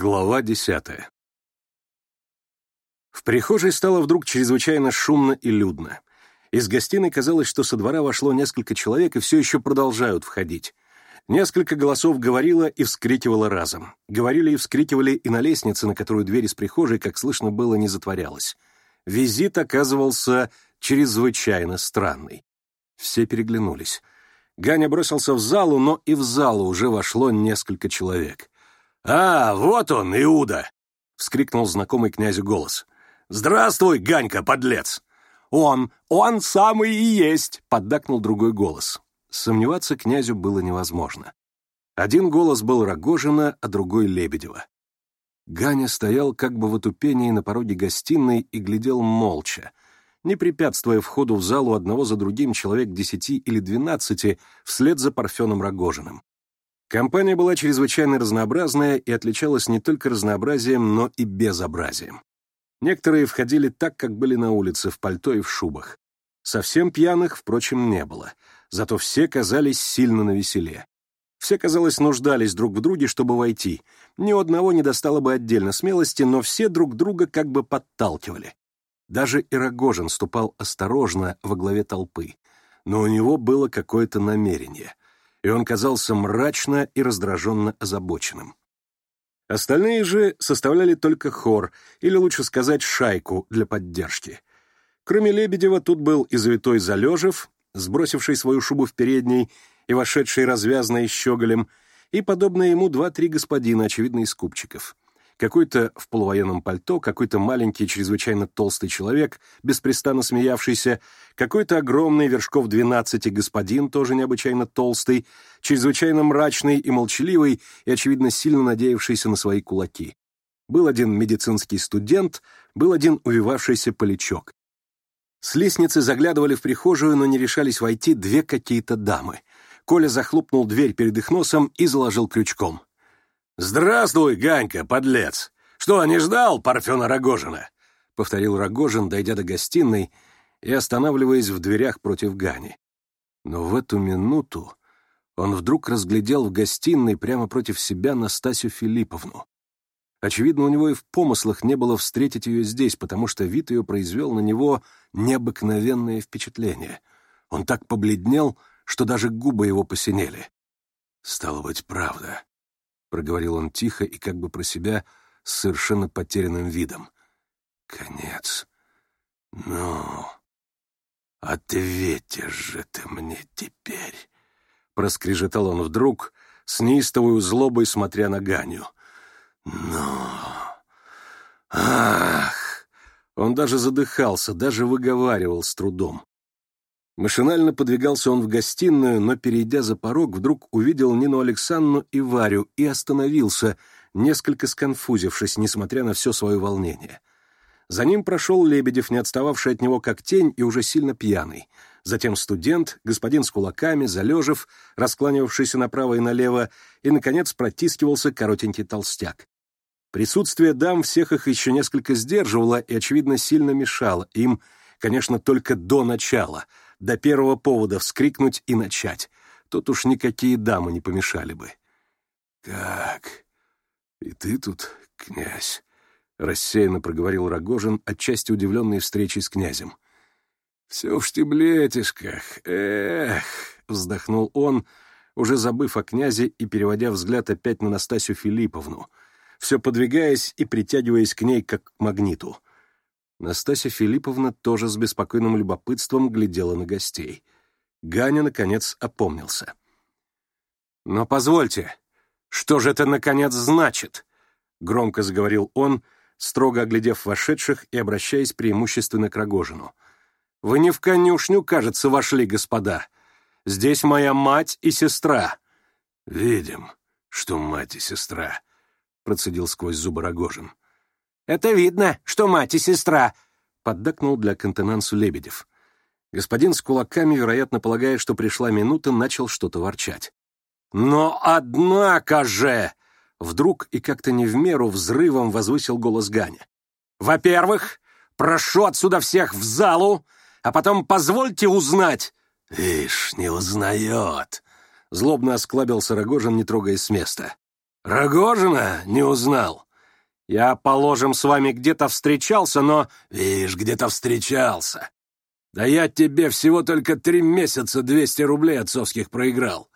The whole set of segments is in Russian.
Глава десятая. В прихожей стало вдруг чрезвычайно шумно и людно. Из гостиной казалось, что со двора вошло несколько человек и все еще продолжают входить. Несколько голосов говорило и вскрикивало разом. Говорили и вскрикивали и на лестнице, на которую дверь из прихожей, как слышно было, не затворялась. Визит оказывался чрезвычайно странный. Все переглянулись. Ганя бросился в залу, но и в залу уже вошло несколько человек. «А, вот он, Иуда!» — вскрикнул знакомый князю голос. «Здравствуй, Ганька, подлец!» «Он, он самый и есть!» — поддакнул другой голос. Сомневаться князю было невозможно. Один голос был Рогожина, а другой — Лебедева. Ганя стоял как бы в отупении на пороге гостиной и глядел молча, не препятствуя входу в залу одного за другим человек десяти или двенадцати вслед за Парфеном Рогожиным. Компания была чрезвычайно разнообразная и отличалась не только разнообразием, но и безобразием. Некоторые входили так, как были на улице, в пальто и в шубах. Совсем пьяных, впрочем, не было. Зато все казались сильно навеселе. Все, казалось, нуждались друг в друге, чтобы войти. Ни одного не достало бы отдельно смелости, но все друг друга как бы подталкивали. Даже Ирогожин ступал осторожно во главе толпы. Но у него было какое-то намерение и он казался мрачно и раздраженно озабоченным. Остальные же составляли только хор, или лучше сказать, шайку для поддержки. Кроме Лебедева тут был и Завитой Залежев, сбросивший свою шубу в передней и вошедший развязно развязанный щеголем, и подобно ему два-три господина, очевидно, из купчиков — какой-то в полувоенном пальто, какой-то маленький, чрезвычайно толстый человек, беспрестанно смеявшийся, какой-то огромный, вершков двенадцати господин, тоже необычайно толстый, чрезвычайно мрачный и молчаливый, и, очевидно, сильно надеявшийся на свои кулаки. Был один медицинский студент, был один увивавшийся полячок. С лестницы заглядывали в прихожую, но не решались войти две какие-то дамы. Коля захлопнул дверь перед их носом и заложил крючком. «Здравствуй, Ганька, подлец! Что, не ждал парфена Рогожина?» — повторил Рогожин, дойдя до гостиной и останавливаясь в дверях против Гани. Но в эту минуту он вдруг разглядел в гостиной прямо против себя Настасью Филипповну. Очевидно, у него и в помыслах не было встретить ее здесь, потому что вид ее произвел на него необыкновенное впечатление. Он так побледнел, что даже губы его посинели. Стало быть, правда. — проговорил он тихо и как бы про себя с совершенно потерянным видом. «Конец. Ну, ответишь же ты мне теперь!» — проскрежетал он вдруг, с неистовой злобой смотря на Ганю. «Ну, ах!» Он даже задыхался, даже выговаривал с трудом. Машинально подвигался он в гостиную, но, перейдя за порог, вдруг увидел Нину Александру и Варю и остановился, несколько сконфузившись, несмотря на все свое волнение. За ним прошел Лебедев, не отстававший от него как тень и уже сильно пьяный. Затем студент, господин с кулаками, залежев, раскланивавшийся направо и налево, и, наконец, протискивался коротенький толстяк. Присутствие дам всех их еще несколько сдерживало и, очевидно, сильно мешало им, конечно, только до начала — до первого повода вскрикнуть и начать. Тут уж никакие дамы не помешали бы. «Как? И ты тут, князь?» — рассеянно проговорил Рогожин, отчасти удивленный встречей с князем. «Все в штиблетишках, эх!» — вздохнул он, уже забыв о князе и переводя взгляд опять на Настасью Филипповну, все подвигаясь и притягиваясь к ней как к магниту — Настасья Филипповна тоже с беспокойным любопытством глядела на гостей. Ганя, наконец, опомнился. «Но позвольте, что же это, наконец, значит?» — громко заговорил он, строго оглядев вошедших и обращаясь преимущественно к Рогожину. «Вы не в конюшню, кажется, вошли, господа. Здесь моя мать и сестра». «Видим, что мать и сестра», — процедил сквозь зубы Рогожин. Это видно, что мать и сестра», — поддакнул для контенансу Лебедев. Господин с кулаками, вероятно, полагая, что пришла минута, начал что-то ворчать. «Но однако же!» Вдруг и как-то не в меру взрывом возвысил голос Ганя. «Во-первых, прошу отсюда всех в залу, а потом позвольте узнать...» «Ишь, не узнает!» Злобно осклабился Рогожин, не трогаясь с места. «Рогожина не узнал. Я, положим, с вами где-то встречался, но...» «Видишь, где-то встречался. Да я тебе всего только три месяца 200 рублей отцовских проиграл.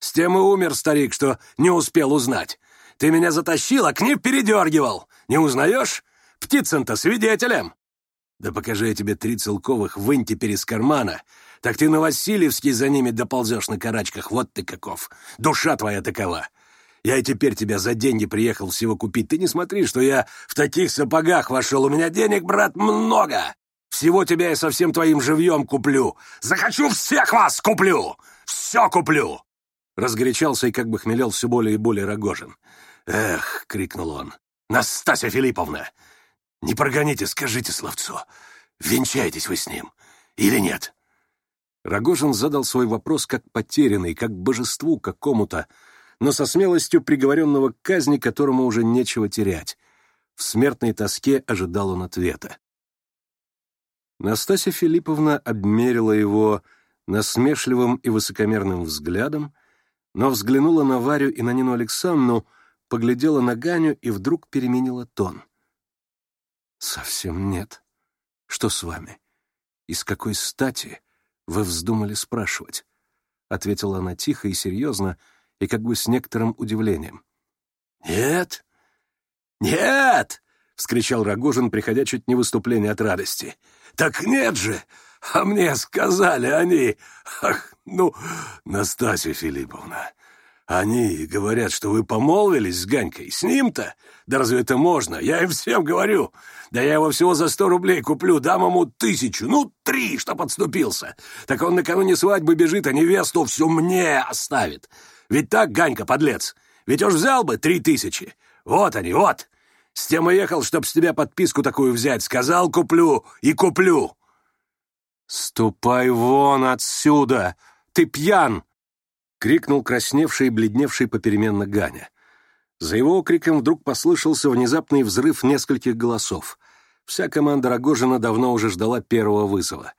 С тем и умер старик, что не успел узнать. Ты меня затащил, а к ней передергивал. Не узнаешь? Птицын-то свидетелем!» «Да покажи я тебе три целковых, вынь теперь из кармана. Так ты на Васильевский за ними доползешь на карачках, вот ты каков. Душа твоя такова. Я и теперь тебя за деньги приехал всего купить. Ты не смотри, что я в таких сапогах вошел. У меня денег, брат, много. Всего тебя я со всем твоим живьем куплю. Захочу всех вас куплю. Все куплю!» Разгорячался и как бы хмелел все более и более Рогожин. «Эх!» — крикнул он. «Настасья Филипповна! Не прогоните, скажите словцу, венчаетесь вы с ним или нет?» Рогожин задал свой вопрос как потерянный, как божеству какому-то, но со смелостью приговоренного к казни, которому уже нечего терять. В смертной тоске ожидал он ответа. Настасья Филипповна обмерила его насмешливым и высокомерным взглядом, но взглянула на Варю и на Нину Александровну, поглядела на Ганю и вдруг переменила тон. «Совсем нет. Что с вами? Из какой стати вы вздумали спрашивать?» — ответила она тихо и серьезно, — и как бы с некоторым удивлением. «Нет! Нет!» — вскричал Рогожин, приходя чуть не выступление от радости. «Так нет же! А мне сказали они! Ах, ну, Настасья Филипповна, они говорят, что вы помолвились с Ганькой. С ним-то? Да разве это можно? Я им всем говорю. Да я его всего за сто рублей куплю, дам ему тысячу, ну, три, что подступился. Так он накануне свадьбы бежит, а невесту все мне оставит. Ведь так, Ганька, подлец! Ведь уж взял бы три тысячи! Вот они, вот! С тем и ехал, чтоб с тебя подписку такую взять. Сказал, куплю, и куплю!» «Ступай вон отсюда! Ты пьян!» — крикнул красневший и бледневший попеременно Ганя. За его криком вдруг послышался внезапный взрыв нескольких голосов. Вся команда Рогожина давно уже ждала первого вызова.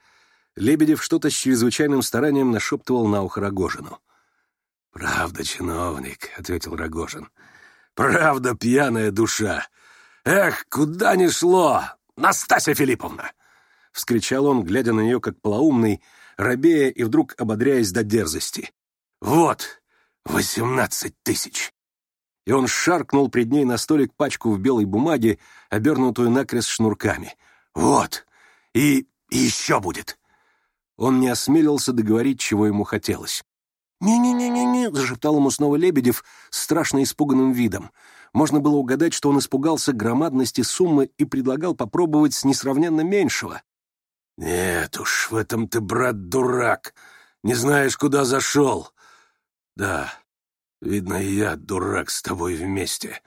Лебедев что-то с чрезвычайным старанием нашептывал на ухо Рогожину. Правда, чиновник, — ответил Рогожин. Правда, пьяная душа. Эх, куда ни шло! Настасья Филипповна! — вскричал он, глядя на нее как полоумный, робея и вдруг ободряясь до дерзости. «Вот, восемнадцать тысяч!» И он шаркнул пред ней на столик пачку в белой бумаге, обернутую накрест шнурками. «Вот! И, и еще будет!» Он не осмелился договорить, чего ему хотелось. «Не-не-не-не-не!» — зашептал ему снова Лебедев, страшно испуганным видом. Можно было угадать, что он испугался громадности суммы и предлагал попробовать с несравненно меньшего. «Нет уж, в этом ты, брат, дурак. Не знаешь, куда зашел. Да, видно, и я дурак с тобой вместе».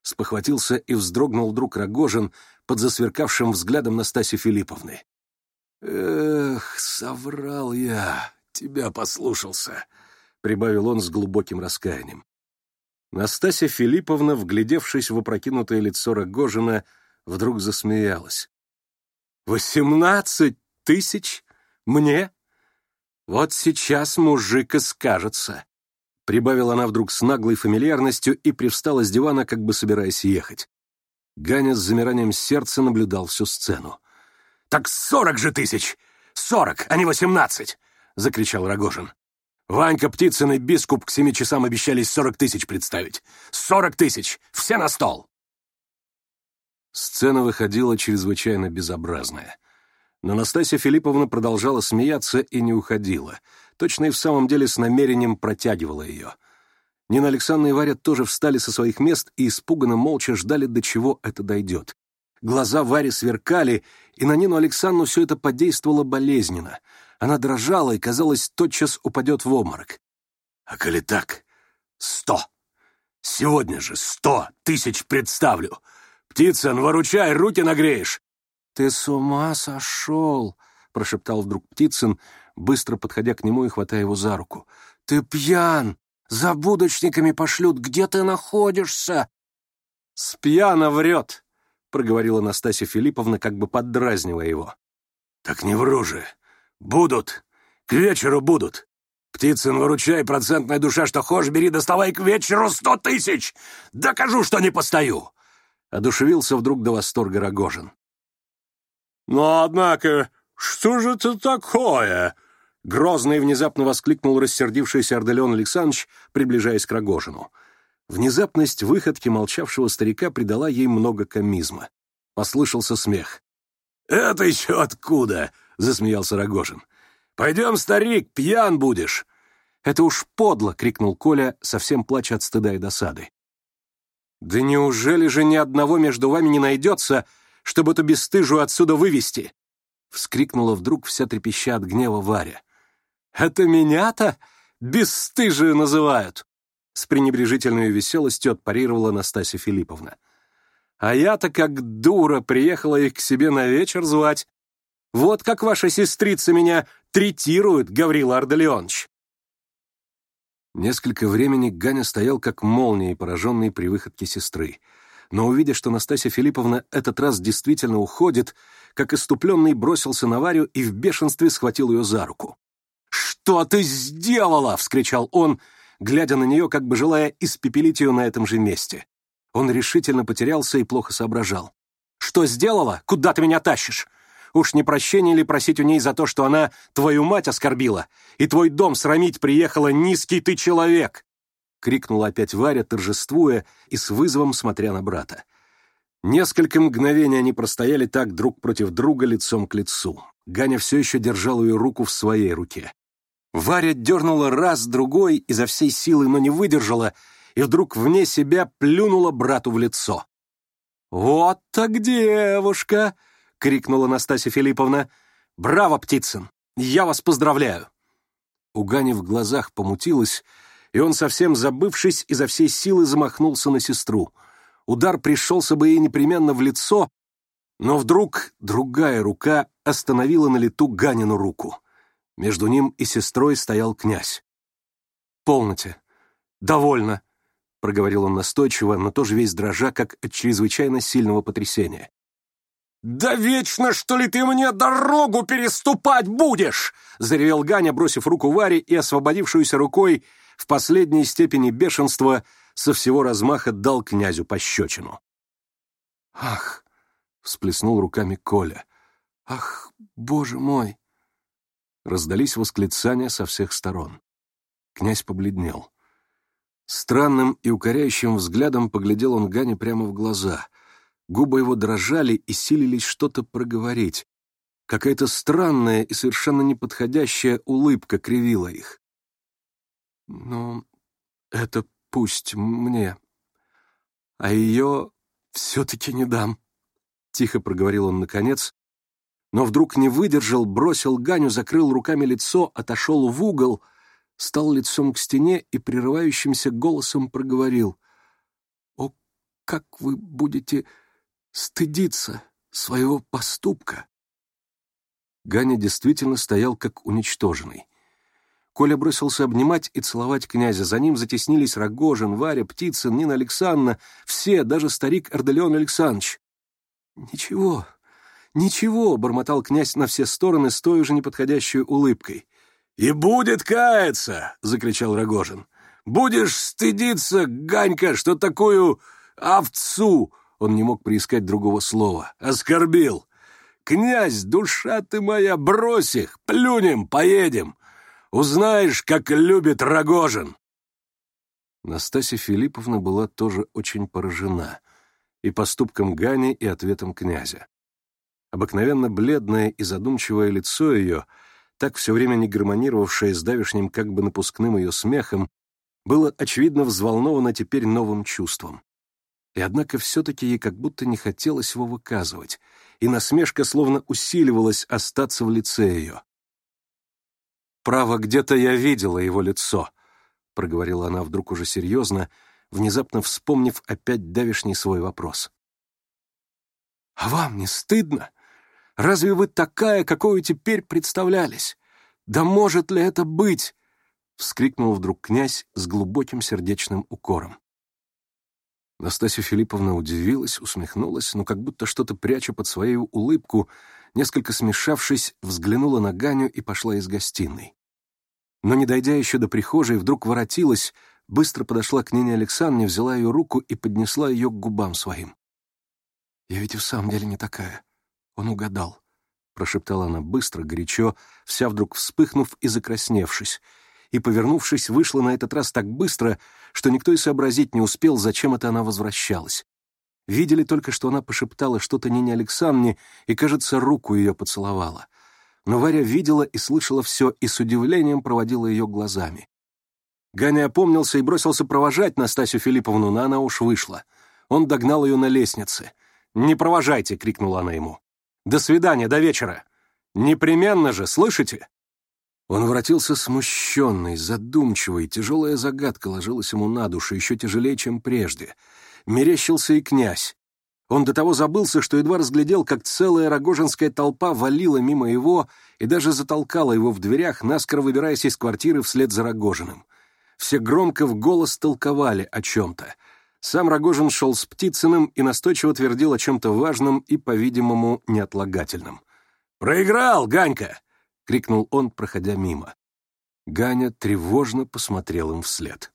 Спохватился и вздрогнул друг Рогожин под засверкавшим взглядом Настасьи Филипповны. «Эх, соврал я, тебя послушался» прибавил он с глубоким раскаянием. Настасья Филипповна, вглядевшись в опрокинутое лицо Рогожина, вдруг засмеялась. «Восемнадцать тысяч? Мне? Вот сейчас мужик и скажется!» Прибавила она вдруг с наглой фамильярностью и привстала с дивана, как бы собираясь ехать. Ганя с замиранием сердца наблюдал всю сцену. «Так сорок же тысяч! Сорок, а не восемнадцать!» — закричал Рогожин. Ванька Птицын и бискуп к семи часам обещали сорок тысяч представить. Сорок тысяч! Все на стол!» Сцена выходила чрезвычайно безобразная. Но Настасья Филипповна продолжала смеяться и не уходила. Точно и в самом деле с намерением протягивала ее. Нина Александровна и Варя тоже встали со своих мест и испуганно молча ждали, до чего это дойдет. Глаза Вари сверкали, и на Нину Александровну все это подействовало болезненно — она дрожала и, казалось, тотчас упадет в обморок. «А коли так, сто! Сегодня же сто тысяч представлю! Птицын, выручай, руки нагреешь!» «Ты с ума сошел!» — прошептал вдруг Птицын, быстро подходя к нему и хватая его за руку. «Ты пьян! За будочниками пошлют! Где ты находишься?» «Спьяно врет!» — проговорила Настасья Филипповна, как бы поддразнивая его. «Так не вру же! Будут. К вечеру будут. Птицын, выручай процентной душе, что хошь, бери, доставай к вечеру сто тысяч! Докажу, что не постою!» Одушевился вдруг до восторга Рогожин. «Но, однако, что же это такое?» Грозный внезапно воскликнул рассердившийся Арделеон Александрович, приближаясь к Рогожину. Внезапность выходки молчавшего старика придала ей много комизма. Послышался смех. «Это еще откуда?» засмеялся Рогожин. «Пойдем, старик, пьян будешь!» «Это уж подло!» — крикнул Коля, совсем плача от стыда и досады. «Да неужели же ни одного между вами не найдется, чтобы эту бесстыжую отсюда вывести?» — вскрикнула вдруг вся трепеща от гнева Варя. «Это меня-то бесстыжие называют!» С пренебрежительной веселостью отпарировала Настасья Филипповна. «А я-то как дура приехала их к себе на вечер звать. Вот как ваша сестрица меня третирует, Гаврил Арделеонович!» Несколько времени Ганя стоял как молнией, пораженный при выходке сестры. Но увидя, что Настасья Филипповна этот раз действительно уходит, как иступленный бросился на Варю и в бешенстве схватил ее за руку. «Что ты сделала?» — вскричал он, глядя на нее, как бы желая испепелить ее на этом же месте. Он решительно потерялся и плохо соображал. «Что сделала? Куда ты меня тащишь? Уж не прощения ли просить у ней за то, что она твою мать оскорбила, и твой дом срамить приехала, низкий ты человек!» Крикнула опять Варя, торжествуя и с вызовом смотря на брата. Несколько мгновений они простояли так друг против друга лицом к лицу. Ганя все еще держал ее руку в своей руке. Варя дернула раз, другой, изо всей силы, но не выдержала, и вдруг вне себя плюнула брату в лицо. «Вот так девушка!» — крикнула Настасья Филипповна. «Браво, Птицын! Я вас поздравляю!» У Гани в глазах помутилось, и он, совсем забывшись, изо всей силы замахнулся на сестру. Удар пришелся бы ей непременно в лицо, но вдруг другая рука остановила на лету Ганину руку. Между ним и сестрой стоял князь. «Полноте! Довольно!» — проговорил он настойчиво, но тоже весь дрожа, как от чрезвычайно сильного потрясения. «Да вечно, что ли, ты мне дорогу переступать будешь!» — заревел Ганя, бросив руку Варе и, освободившуюся рукой, в последней степени бешенства со всего размаха дал князю пощечину. «Ах!» — всплеснул руками Коля. «Ах, боже мой!» Раздались восклицания со всех сторон. Князь побледнел. Странным и укоряющим взглядом поглядел он Гане прямо в глаза — Губы его дрожали и силились что-то проговорить. Какая-то странная и совершенно неподходящая улыбка кривила их. «Ну, это пусть мне, а ее все-таки не дам», — тихо проговорил он наконец, но вдруг не выдержал, бросил Ганю, закрыл руками лицо, отошел в угол, стал лицом к стене и прерывающимся голосом проговорил. «О, как вы будете...» стыдиться своего поступка. Ганя действительно стоял как уничтоженный. Коля бросился обнимать и целовать князя. За ним затеснились Рогожин, Варя, Птицын, Нина Александровна, все, даже старик Ордолеон Александрович. «Ничего, ничего», — бормотал князь на все стороны с той же неподходящей улыбкой. «И будет каяться!» — закричал Рогожин. «Будешь стыдиться, Ганька, что такую овцу он не мог приискать другого слова. «Оскорбил! Князь, душа ты моя, брось их! Плюнем, поедем! Узнаешь, как любит Рогожин!» Настасья Филипповна была тоже очень поражена и поступком Гани, и ответом князя. Обыкновенно бледное и задумчивое лицо ее, так все время не гармонировавшее с давешним как бы напускным ее смехом, было, очевидно, взволновано теперь новым чувством. И однако все-таки ей как будто не хотелось его выказывать, и насмешка словно усиливалась остаться в лице ее. «Право, где-то я видела его лицо», — проговорила она вдруг уже серьезно, внезапно вспомнив опять давишний свой вопрос. «А вам не стыдно? Разве вы такая, какую теперь представлялись? Да может ли это быть?» — вскрикнул вдруг князь с глубоким сердечным укором. Настасья Филипповна удивилась, усмехнулась, но как будто что-то пряча под свою улыбку, несколько смешавшись, взглянула на Ганю и пошла из гостиной. Но, не дойдя еще до прихожей, вдруг воротилась, быстро подошла к Нине Александровне, взяла ее руку и поднесла ее к губам своим. «Я ведь и в самом деле не такая. Он угадал», — прошептала она быстро, горячо, вся вдруг вспыхнув и закрасневшись — и, повернувшись, вышла на этот раз так быстро, что никто и сообразить не успел, зачем это она возвращалась. Видели только, что она пошептала что-то Нине Александре и, кажется, руку ее поцеловала. Но Варя видела и слышала все и с удивлением проводила ее глазами. Ганя опомнился и бросился провожать Настасью Филипповну, но она уж вышла. Он догнал ее на лестнице. «Не провожайте!» — крикнула она ему. «До свидания, до вечера!» «Непременно же, слышите?» Он воротился смущенный, задумчивый, тяжелая загадка ложилась ему на душу еще тяжелее, чем прежде. Мерещился и князь. Он до того забылся, что едва разглядел, как целая рогожинская толпа валила мимо его и даже затолкала его в дверях, наскоро выбираясь из квартиры вслед за Рогожиным. Все громко в голос толковали о чем-то. Сам Рогожин шел с Птицыным и настойчиво твердил о чем-то важном и, по-видимому, неотлагательном. «Проиграл, Ганька!» крикнул он, проходя мимо. Ганя тревожно посмотрел им вслед.